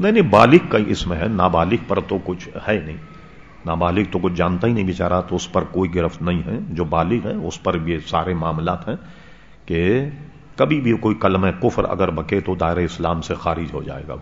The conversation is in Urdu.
نہیں نہیں، بالغ کا اس میں ہے۔ نابالغ پر تو کچھ ہے نہیں۔ نابالغ تو کچھ جانتا ہی نہیں بیچارہ، تو اس پر کوئی گرفت نہیں ہے۔ جو بالغ ہے، اس پر یہ سارے معاملات ہیں کہ کبھی بھی کوئی کلم کفر اگر بکے تو دائر اسلام سے خارج ہو جائے گا۔